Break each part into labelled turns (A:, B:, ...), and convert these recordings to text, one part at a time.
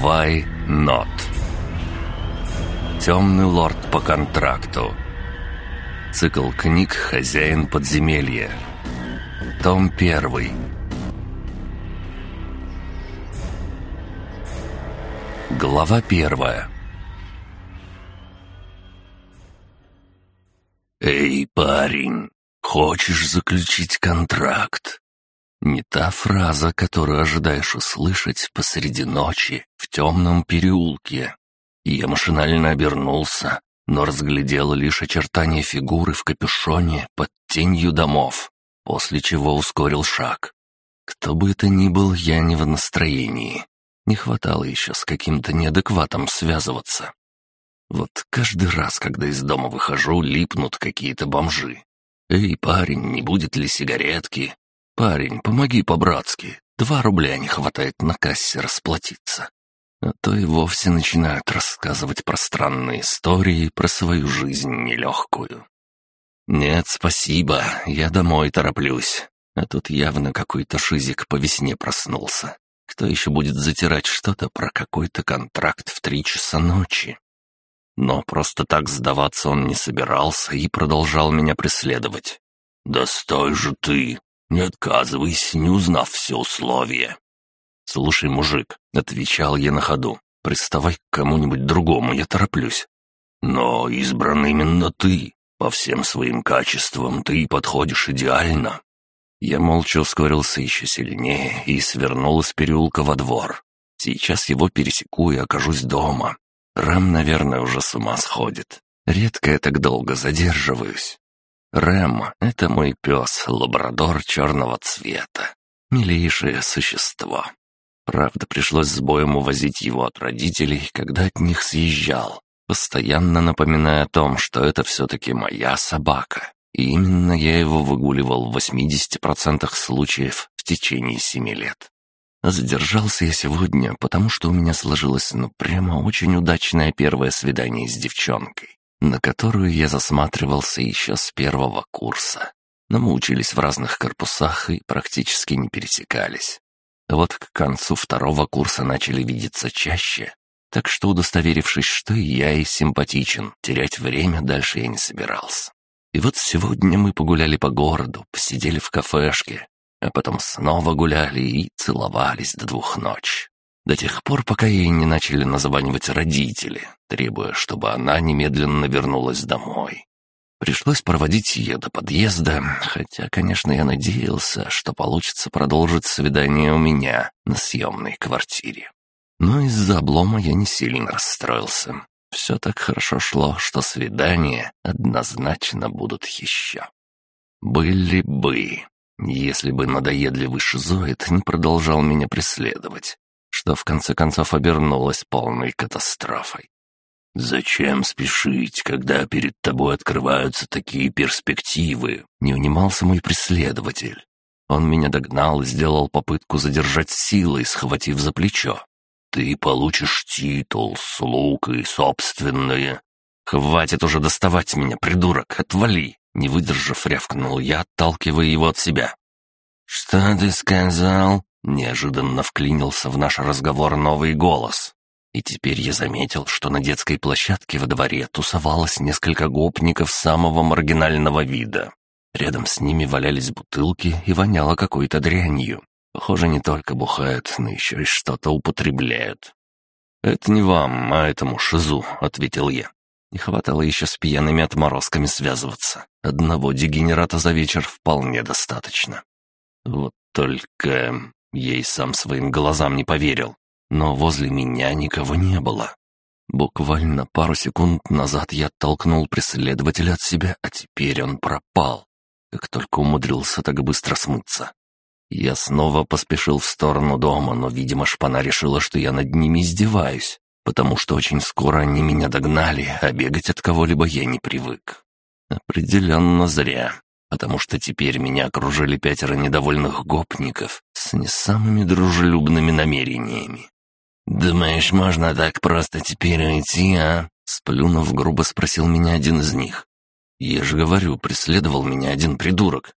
A: Вай Нот Темный лорд по контракту. Цикл книг «Хозяин подземелья» Том первый. Глава первая. «Эй, парень, хочешь заключить контракт?» Не та фраза, которую ожидаешь услышать посреди ночи в темном переулке. Я машинально обернулся, но разглядел лишь очертания фигуры в капюшоне под тенью домов, после чего ускорил шаг. Кто бы это ни был, я не в настроении. Не хватало еще с каким-то неадекватом связываться. Вот каждый раз, когда из дома выхожу, липнут какие-то бомжи. «Эй, парень, не будет ли сигаретки? «Парень, помоги по-братски. Два рубля не хватает на кассе расплатиться». А то и вовсе начинают рассказывать пространные истории про свою жизнь нелегкую. «Нет, спасибо, я домой тороплюсь. А тут явно какой-то шизик по весне проснулся. Кто еще будет затирать что-то про какой-то контракт в три часа ночи?» Но просто так сдаваться он не собирался и продолжал меня преследовать. «Да стой же ты!» Не отказывайся, не узнав все условия». «Слушай, мужик», — отвечал я на ходу, — «приставай к кому-нибудь другому, я тороплюсь». «Но избран именно ты. По всем своим качествам ты подходишь идеально». Я молча ускорился еще сильнее и свернул из переулка во двор. Сейчас его пересеку и окажусь дома. Рэм, наверное, уже с ума сходит. Редко я так долго задерживаюсь. Рэм — это мой пес, лабрадор черного цвета. Милейшее существо. Правда, пришлось с боем увозить его от родителей, когда от них съезжал, постоянно напоминая о том, что это все-таки моя собака. И именно я его выгуливал в 80% случаев в течение семи лет. Задержался я сегодня, потому что у меня сложилось, ну, прямо очень удачное первое свидание с девчонкой на которую я засматривался еще с первого курса. Но учились в разных корпусах и практически не пересекались. вот к концу второго курса начали видеться чаще, так что, удостоверившись, что и я и симпатичен, терять время дальше я не собирался. И вот сегодня мы погуляли по городу, посидели в кафешке, а потом снова гуляли и целовались до двух ночи. До тех пор, пока ей не начали названивать родители, требуя, чтобы она немедленно вернулась домой. Пришлось проводить ее до подъезда, хотя, конечно, я надеялся, что получится продолжить свидание у меня на съемной квартире. Но из-за облома я не сильно расстроился. Все так хорошо шло, что свидания однозначно будут еще. Были бы, если бы надоедливый шизоид не продолжал меня преследовать что в конце концов обернулось полной катастрофой. «Зачем спешить, когда перед тобой открываются такие перспективы?» — не унимался мой преследователь. Он меня догнал и сделал попытку задержать силой, схватив за плечо. «Ты получишь титул, слуг и собственное...» «Хватит уже доставать меня, придурок, отвали!» Не выдержав, рявкнул я, отталкивая его от себя. «Что ты сказал?» Неожиданно вклинился в наш разговор новый голос. И теперь я заметил, что на детской площадке во дворе тусовалось несколько гопников самого маргинального вида. Рядом с ними валялись бутылки и воняло какой-то дрянью. Похоже, не только бухают, но еще и что-то употребляют. «Это не вам, а этому шизу», — ответил я. Не хватало еще с пьяными отморозками связываться. Одного дегенерата за вечер вполне достаточно. Вот только... Я и сам своим глазам не поверил, но возле меня никого не было. Буквально пару секунд назад я оттолкнул преследователя от себя, а теперь он пропал, как только умудрился так быстро смыться. Я снова поспешил в сторону дома, но, видимо, шпана решила, что я над ними издеваюсь, потому что очень скоро они меня догнали, а бегать от кого-либо я не привык. Определенно зря потому что теперь меня окружили пятеро недовольных гопников с не самыми дружелюбными намерениями. «Думаешь, можно так просто теперь уйти, а?» Сплюнув, грубо спросил меня один из них. «Я же говорю, преследовал меня один придурок».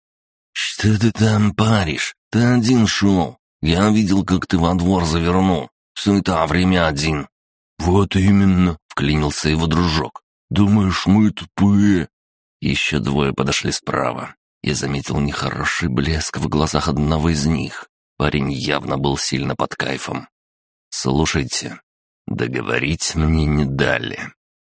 A: «Что ты там паришь? Ты один шел. Я видел, как ты во двор завернул. Суета, время один».
B: «Вот именно», — вклинился его дружок. «Думаешь, мы тупые?»
A: Еще двое подошли справа. Я заметил нехороший блеск в глазах одного из них. Парень явно был сильно под кайфом. «Слушайте, договорить мне не дали.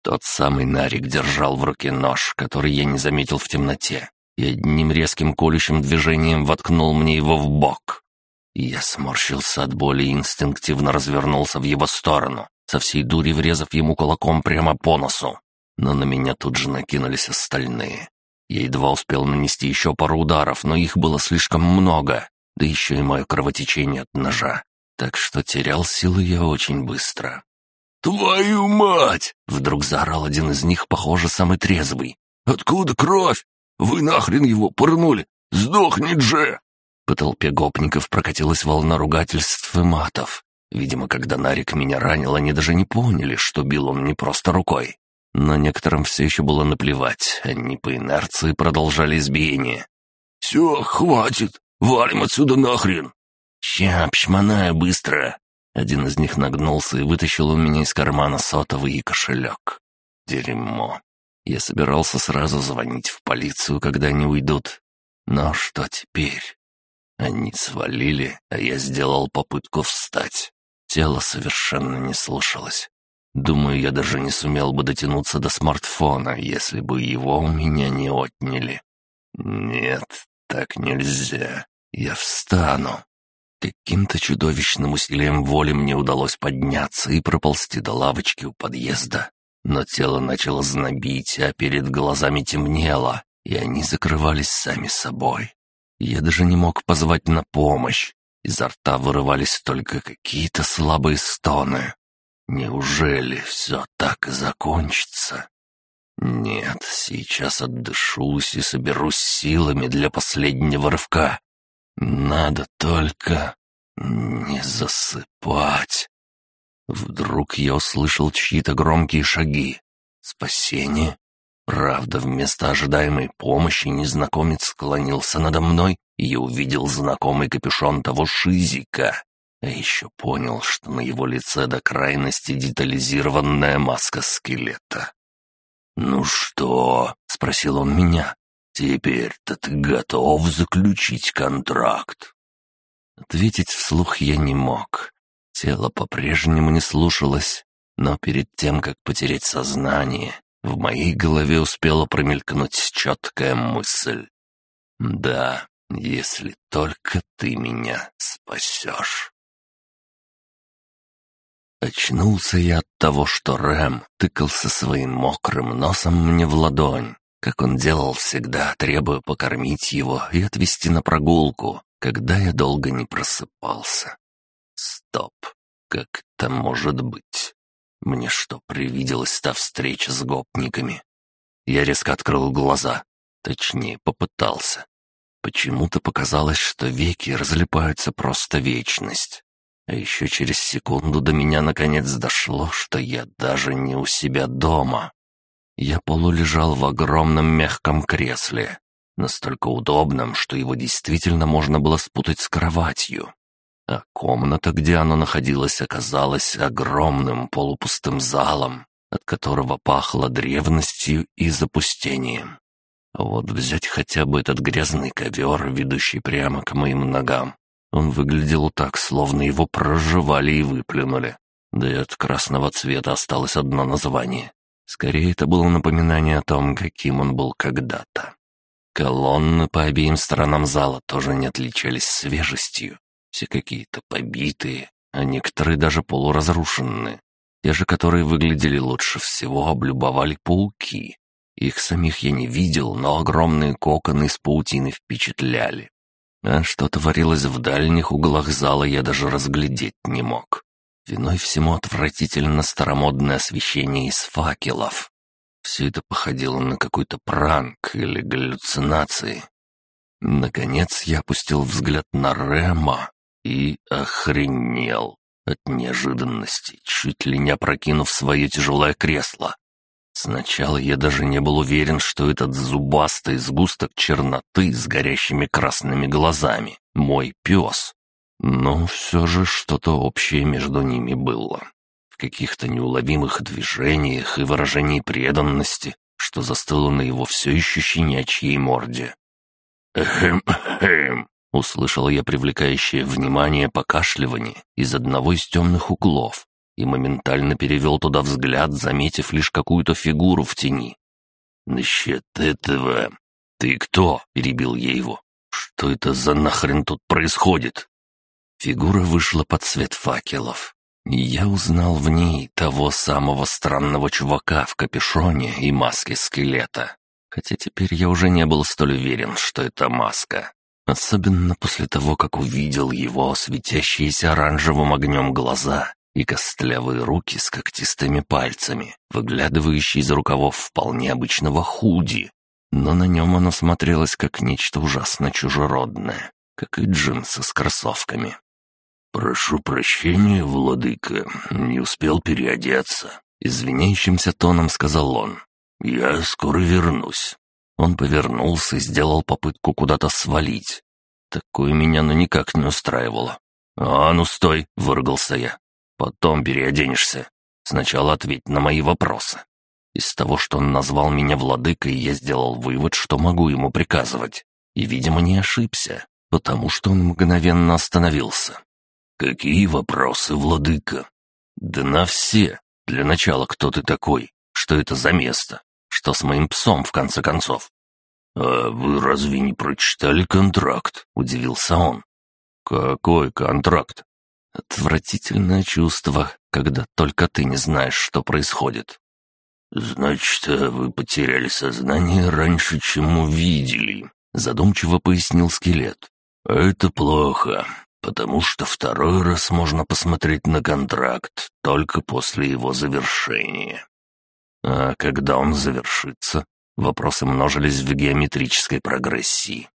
A: Тот самый Нарик держал в руке нож, который я не заметил в темноте, и одним резким колющим движением воткнул мне его в бок. Я сморщился от боли и инстинктивно развернулся в его сторону, со всей дури врезав ему кулаком прямо по носу. Но на меня тут же накинулись остальные. Я едва успел нанести еще пару ударов, но их было слишком много, да еще и мое кровотечение от ножа. Так что терял силы я очень быстро.
B: «Твою мать!»
A: — вдруг заорал один из них, похоже, самый трезвый.
B: «Откуда кровь? Вы нахрен его пырнули? Сдохнет же!»
A: По толпе гопников прокатилась волна ругательств и матов. Видимо, когда Нарик меня ранил, они даже не поняли, что бил он не просто рукой. Но некоторым все еще было наплевать, они по инерции продолжали избиение.
B: «Все, хватит! Валим отсюда нахрен!»
A: «Ща, пшманая, быстро!» Один из них нагнулся и вытащил у меня из кармана сотовый и кошелек. Дерьмо. Я собирался сразу звонить в полицию, когда они уйдут. Но что теперь? Они свалили, а я сделал попытку встать. Тело совершенно не слушалось. Думаю, я даже не сумел бы дотянуться до смартфона, если бы его у меня не отняли. Нет, так нельзя. Я встану. Каким-то чудовищным усилием воли мне удалось подняться и проползти до лавочки у подъезда. Но тело начало знобить, а перед глазами темнело, и они закрывались сами собой. Я даже не мог позвать на помощь. Изо рта вырывались только какие-то слабые стоны. Неужели все так и закончится? Нет, сейчас отдышусь и соберусь силами для последнего рывка. Надо только не засыпать. Вдруг я услышал чьи-то громкие шаги. Спасение? Правда, вместо ожидаемой помощи незнакомец склонился надо мной, и увидел знакомый капюшон того шизика. А еще понял, что на его лице до крайности детализированная маска скелета. «Ну что?» — спросил он меня. «Теперь-то ты готов заключить контракт?» Ответить вслух я не мог. Тело по-прежнему не слушалось, но перед тем, как потерять сознание, в моей голове успела промелькнуть четкая мысль. «Да, если только ты меня спасешь». Очнулся я от того, что Рэм тыкался своим мокрым носом мне в ладонь, как он делал всегда, требуя покормить его и отвезти на прогулку, когда я долго не просыпался. Стоп, как это может быть? Мне что, привиделась та встреча с гопниками? Я резко открыл глаза, точнее, попытался. Почему-то показалось, что веки разлипаются просто вечность. А еще через секунду до меня наконец дошло, что я даже не у себя дома. Я полулежал в огромном мягком кресле, настолько удобном, что его действительно можно было спутать с кроватью. А комната, где оно находилось, оказалась огромным полупустым залом, от которого пахло древностью и запустением. Вот взять хотя бы этот грязный ковер, ведущий прямо к моим ногам, он выглядел так, словно его проживали и выплюнули. Да и от красного цвета осталось одно название. Скорее, это было напоминание о том, каким он был когда-то. Колонны по обеим сторонам зала тоже не отличались свежестью. Все какие-то побитые, а некоторые даже полуразрушенные. Те же, которые выглядели лучше всего, облюбовали пауки. Их самих я не видел, но огромные коконы из паутины впечатляли. А что творилось в дальних углах зала, я даже разглядеть не мог. Виной всему отвратительно старомодное освещение из факелов. Все это походило на какой-то пранк или галлюцинации. Наконец я опустил взгляд на Рема и охренел от неожиданности, чуть ли не опрокинув свое тяжелое кресло. Сначала я даже не был уверен, что этот зубастый сгусток черноты с горящими красными глазами — мой пес. Но все же что-то общее между ними было. В каких-то неуловимых движениях и выражении преданности, что застыло на его все еще щенячьей морде. «Эхем-эхем!» — услышал я привлекающее внимание покашливание из одного из темных углов и моментально перевел туда взгляд, заметив лишь какую-то фигуру в тени. «Насчет этого...» «Ты кто?» — перебил я его. «Что это за нахрен тут происходит?» Фигура вышла под свет факелов, и я узнал в ней того самого странного чувака в капюшоне и маске скелета. Хотя теперь я уже не был столь уверен, что это маска. Особенно после того, как увидел его светящиеся оранжевым огнем глаза и костлявые руки с когтистыми пальцами, выглядывающие из рукавов вполне обычного худи. Но на нем оно смотрелось как нечто ужасно чужеродное, как и джинсы с кроссовками. «Прошу прощения, владыка, не успел переодеться», — извиняющимся тоном сказал он. «Я скоро вернусь». Он повернулся и сделал попытку куда-то свалить. Такое меня ну никак не устраивало. «А ну стой!» — выругался я. «Потом переоденешься. Сначала ответь на мои вопросы». Из того, что он назвал меня владыкой, я сделал вывод, что могу ему приказывать. И, видимо, не ошибся, потому что он мгновенно остановился. «Какие вопросы, владыка?» «Да на все. Для начала, кто ты такой? Что это за место? Что с моим псом, в конце концов?» «А вы разве не прочитали контракт?» — удивился он. «Какой контракт?» «Отвратительное чувство, когда только ты не знаешь, что происходит». «Значит, вы потеряли сознание раньше, чем увидели», — задумчиво пояснил скелет. «Это плохо потому что второй раз можно посмотреть на контракт только после его завершения. А когда он завершится? Вопросы множились в геометрической прогрессии.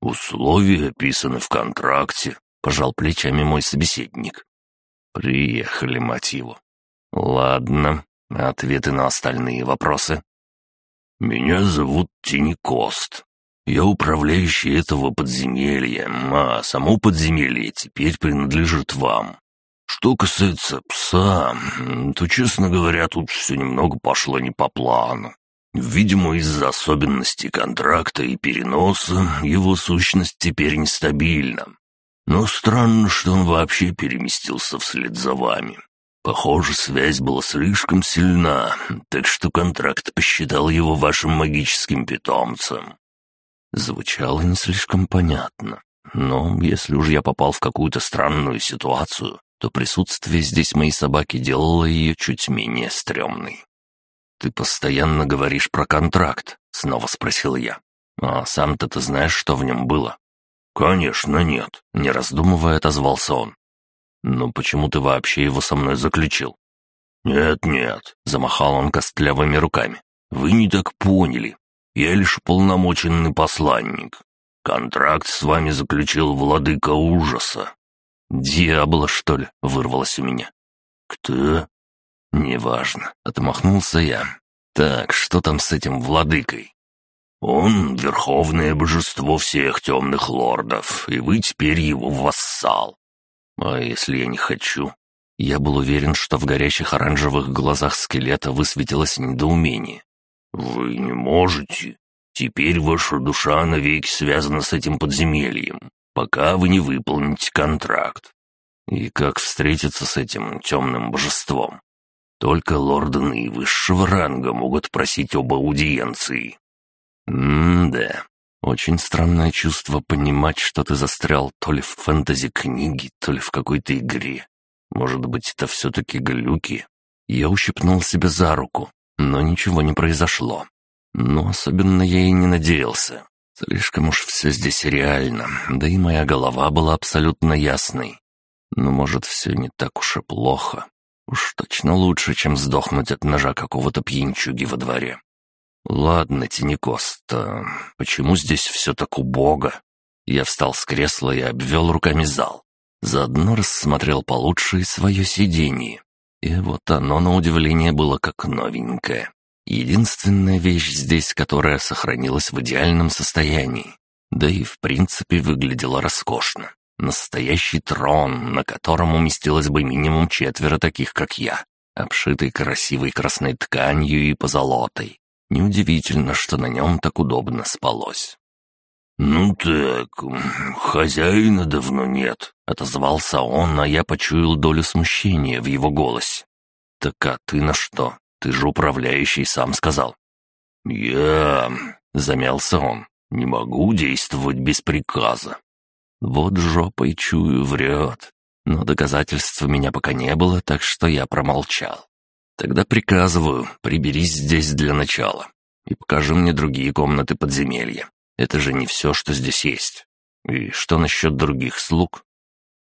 A: «Условия описаны в контракте», — пожал плечами мой собеседник. «Приехали, мать его. Ладно, ответы на остальные вопросы». «Меня зовут Тини Кост. Я управляющий этого подземелья, а само подземелье теперь принадлежит вам. Что касается пса, то, честно говоря, тут все немного пошло не по плану. Видимо, из-за особенностей контракта и переноса его сущность теперь нестабильна. Но странно, что он вообще переместился вслед за вами. Похоже, связь была слишком сильна, так что контракт посчитал его вашим магическим питомцем. Звучало не слишком понятно. Но если уж я попал в какую-то странную ситуацию, то присутствие здесь моей собаки делало ее чуть менее стрёмной. «Ты постоянно говоришь про контракт», — снова спросил я. «А сам-то ты знаешь, что в нем было?» «Конечно нет», — не раздумывая отозвался он. «Но почему ты вообще его со мной заключил?» «Нет-нет», — замахал он костлявыми руками. «Вы не так поняли. Я лишь полномоченный посланник. Контракт с вами заключил владыка ужаса». «Дьявола, что ли?» — вырвалось у меня. «Кто?» «Неважно», — отмахнулся я. «Так, что там с этим владыкой?» «Он — верховное божество всех темных лордов, и вы теперь его вассал». «А если я не хочу?» Я был уверен, что в горящих оранжевых глазах скелета высветилось недоумение. «Вы не можете. Теперь ваша душа навеки связана с этим подземельем, пока вы не выполните контракт. И как встретиться с этим темным божеством? Только лорды наивысшего ранга могут просить об аудиенции». «М-да, очень странное чувство понимать, что ты застрял то ли в фэнтези-книге, то ли в какой-то игре. Может быть, это все-таки глюки?» Я ущипнул себя за руку, но ничего не произошло. Но особенно я и не надеялся. Слишком уж все здесь реально, да и моя голова была абсолютно ясной. Но, может, все не так уж и плохо. Уж точно лучше, чем сдохнуть от ножа какого-то пьянчуги во дворе. Ладно, Тинекоста, почему здесь все так убого? Я встал с кресла и обвел руками зал. Заодно рассмотрел получше и свое сиденье. И вот оно, на удивление, было как новенькое. Единственная вещь здесь, которая сохранилась в идеальном состоянии. Да и в принципе выглядела роскошно. Настоящий трон, на котором уместилось бы минимум четверо таких, как я, обшитый красивой красной тканью и позолотой. Неудивительно, что на нем так удобно спалось.
B: «Ну так, хозяина давно нет», —
A: отозвался он, а я почуял долю смущения в его голосе. «Так а ты на что? Ты же управляющий сам сказал».
B: «Я...» — замялся он. «Не могу действовать без приказа».
A: Вот жопой чую, врет. Но доказательств у меня пока не было, так что я промолчал. Тогда приказываю, приберись здесь для начала. И покажи мне другие комнаты подземелья. Это же не все, что здесь есть. И что насчет других слуг?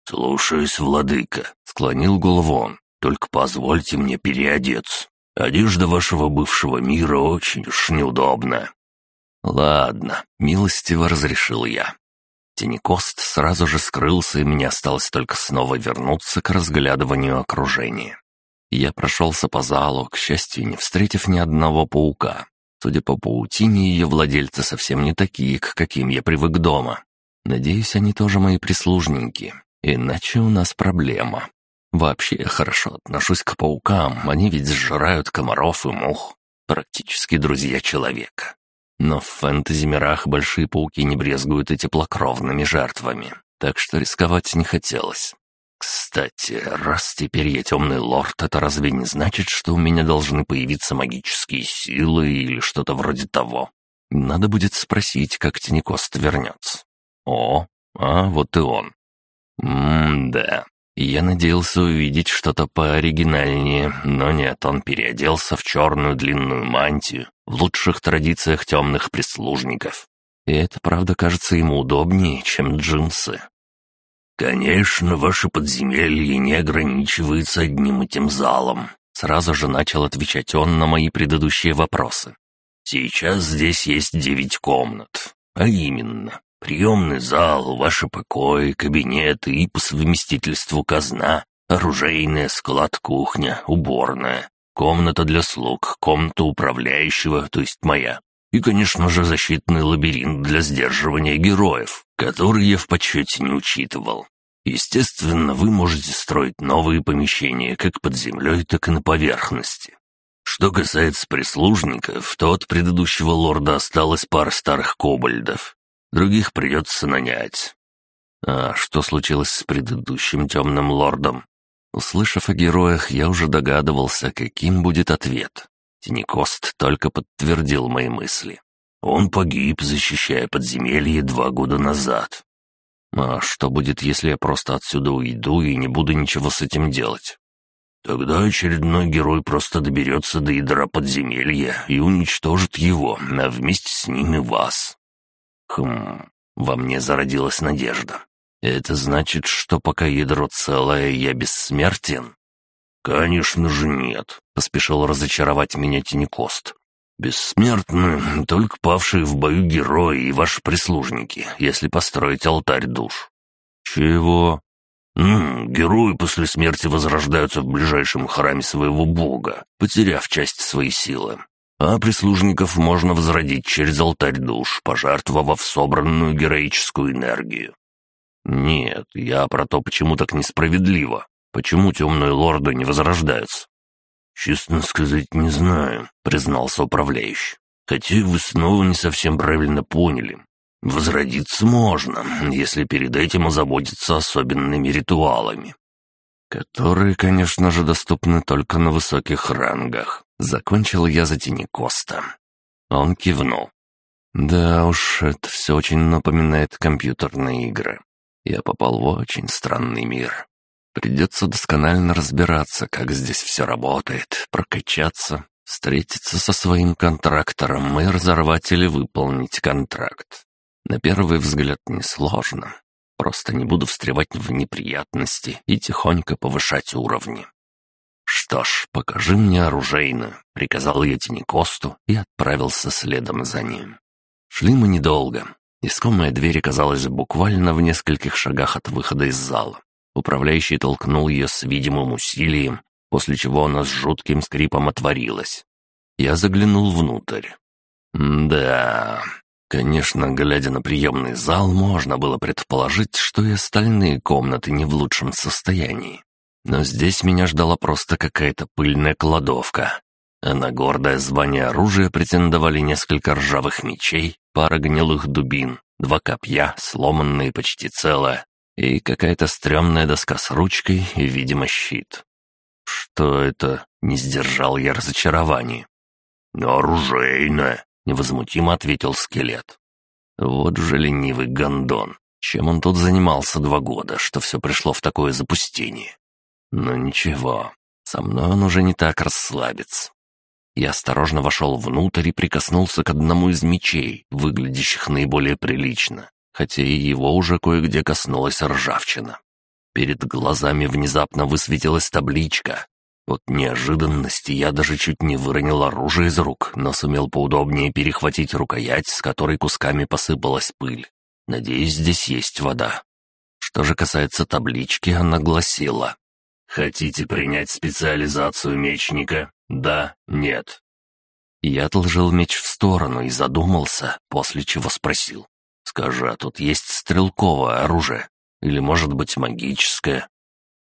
B: «Слушаюсь, владыка», — склонил голову он. «Только позвольте мне переодеться. Одежда вашего бывшего мира очень уж неудобна».
A: «Ладно», — милостиво разрешил я. Тенекост сразу же скрылся, и мне осталось только снова вернуться к разглядыванию окружения. Я прошелся по залу, к счастью, не встретив ни одного паука. Судя по паутине, ее владельцы совсем не такие, к каким я привык дома. Надеюсь, они тоже мои прислужники, иначе у нас проблема. Вообще я хорошо отношусь к паукам, они ведь сжирают комаров и мух. Практически друзья человека. Но в фэнтези-мирах большие пауки не брезгуют и теплокровными жертвами, так что рисковать не хотелось. Кстати, раз теперь я темный лорд, это разве не значит, что у меня должны появиться магические силы или что-то вроде того? Надо будет спросить, как Тинекост вернется. О, а вот и он. М-да. Я надеялся увидеть что-то пооригинальнее, но нет, он переоделся в черную длинную мантию, в лучших традициях темных прислужников. И это, правда, кажется ему удобнее, чем джинсы.
B: «Конечно, ваше подземелье не ограничивается одним этим залом»,
A: Сразу же начал отвечать он на мои предыдущие вопросы.
B: «Сейчас здесь есть девять комнат, а именно приемный зал, ваши покои, кабинеты и по совместительству казна, оружейная, склад, кухня, уборная, комната для слуг, комната управляющего, то есть моя, и, конечно же, защитный лабиринт для сдерживания героев, который я в подсчете не учитывал. Естественно, вы можете строить новые помещения как под землей, так и на поверхности. Что касается прислужников, то от предыдущего лорда осталась пара старых кобальдов. Других придется нанять. А что случилось с предыдущим темным лордом? Услышав о героях, я уже догадывался, каким будет ответ. Тинекост только подтвердил мои мысли. Он погиб, защищая подземелье два года назад. А что будет, если я просто отсюда уйду и не буду ничего с этим делать? Тогда очередной герой просто доберется до ядра подземелья и уничтожит его, а вместе с ними вас. Хм, во мне зародилась надежда. Это значит, что пока ядро целое, я бессмертен? Конечно же нет, поспешил разочаровать меня Тинекост. Бессмертны только павшие в бою герои и ваши прислужники, если построить алтарь душ. Чего? Ну, герои после смерти возрождаются в ближайшем храме своего бога, потеряв часть своей силы. А прислужников можно возродить через алтарь душ, пожертвовав собранную героическую энергию. Нет, я про то, почему так несправедливо. Почему темные лорды не возрождаются? «Честно сказать, не знаю», — признался управляющий. «Хотя вы снова не совсем правильно поняли. Возродиться можно, если перед этим озаботиться особенными ритуалами, которые, конечно же, доступны только на высоких рангах. Закончил я за Коста. Он кивнул. Да уж, это все очень напоминает компьютерные игры. Я попал в очень странный мир. Придется досконально разбираться, как здесь все работает, прокачаться, встретиться со своим контрактором и разорвать или выполнить контракт. На первый взгляд несложно. Просто не буду встревать в неприятности и тихонько повышать уровни. «Что ж, покажи мне оружейную», — приказал я Тинекосту и отправился следом за ним. Шли мы недолго. Искомая дверь оказалась буквально в нескольких шагах от выхода из зала. Управляющий толкнул ее с видимым усилием, после чего она с жутким скрипом отворилась. Я заглянул внутрь. Да,
A: Конечно, глядя на приемный зал, можно было предположить, что и остальные комнаты не в лучшем состоянии. Но здесь меня ждала просто какая-то пыльная кладовка. А на гордое звание оружия претендовали несколько ржавых мечей, пара гнилых дубин, два копья, сломанные почти целые, и какая-то стрёмная доска с ручкой и, видимо, щит. Что это? Не сдержал я разочарования.
B: «Оружейная», —
A: невозмутимо ответил скелет. Вот же ленивый гондон. Чем он тут занимался два года, что все пришло в такое запустение? Но ничего, со мной он уже не так расслабится. Я осторожно вошел внутрь и прикоснулся к одному из мечей, выглядящих наиболее прилично, хотя и его уже кое-где коснулась ржавчина. Перед глазами внезапно высветилась табличка от неожиданности я даже чуть не выронил оружие из рук, но сумел поудобнее перехватить рукоять, с которой кусками посыпалась пыль. Надеюсь, здесь есть вода. Что же касается таблички, она гласила «Хотите принять специализацию мечника? Да, нет». Я отложил меч в сторону и задумался, после чего спросил. «Скажи, а тут есть стрелковое оружие? Или, может быть, магическое?»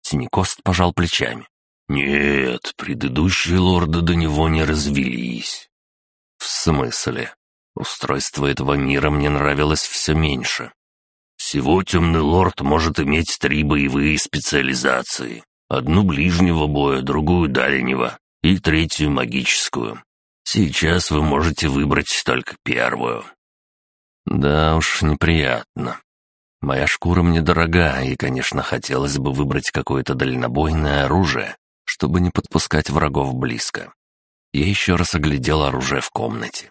A: Синекост пожал плечами. «Нет, предыдущие лорды до него не развелись». «В смысле? Устройство этого мира мне нравилось все меньше. Всего темный лорд может иметь три боевые специализации. Одну ближнего боя, другую дальнего и третью магическую. Сейчас вы можете выбрать только первую». «Да уж, неприятно. Моя шкура мне дорога, и, конечно, хотелось бы выбрать какое-то дальнобойное оружие, чтобы не подпускать врагов близко. Я еще раз оглядел оружие в комнате.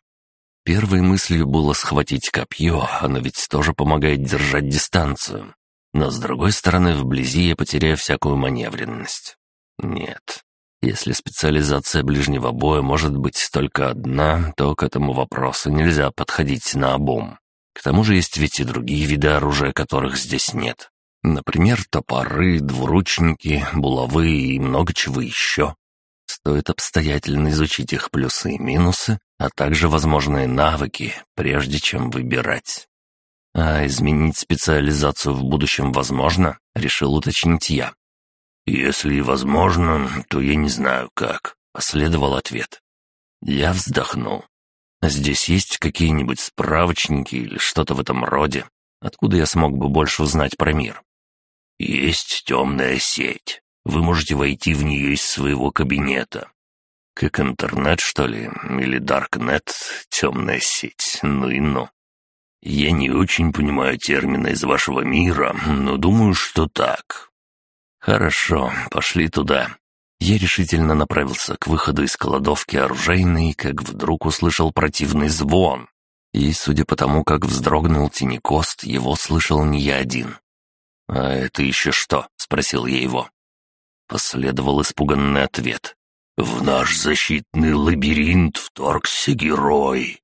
A: Первой мыслью было схватить копье, оно ведь тоже помогает держать дистанцию. Но с другой стороны, вблизи я потеряю всякую маневренность. Нет. Если специализация ближнего боя может быть только одна, то к этому вопросу нельзя подходить на обум. К тому же есть ведь и другие виды оружия, которых здесь нет. Например, топоры, двуручники, булавы и много чего еще. Стоит обстоятельно изучить их плюсы и минусы, а также возможные навыки, прежде чем выбирать. А изменить специализацию в будущем возможно, решил уточнить я. «Если возможно, то я не знаю как», — последовал ответ. Я вздохнул. «Здесь есть какие-нибудь справочники или что-то в этом роде? Откуда я смог бы больше узнать про мир?» «Есть темная сеть. Вы можете войти в нее из своего кабинета. Как интернет, что ли? Или даркнет? Темная сеть. Ну и ну. Я не очень понимаю термины из вашего мира, но думаю, что так. Хорошо, пошли туда. Я решительно направился к выходу из кладовки оружейной, как вдруг услышал противный звон. И, судя по тому, как вздрогнул Тинекост, его слышал не я один. «А это еще что?» — спросил я его. Последовал испуганный ответ. «В наш защитный лабиринт вторгся герой.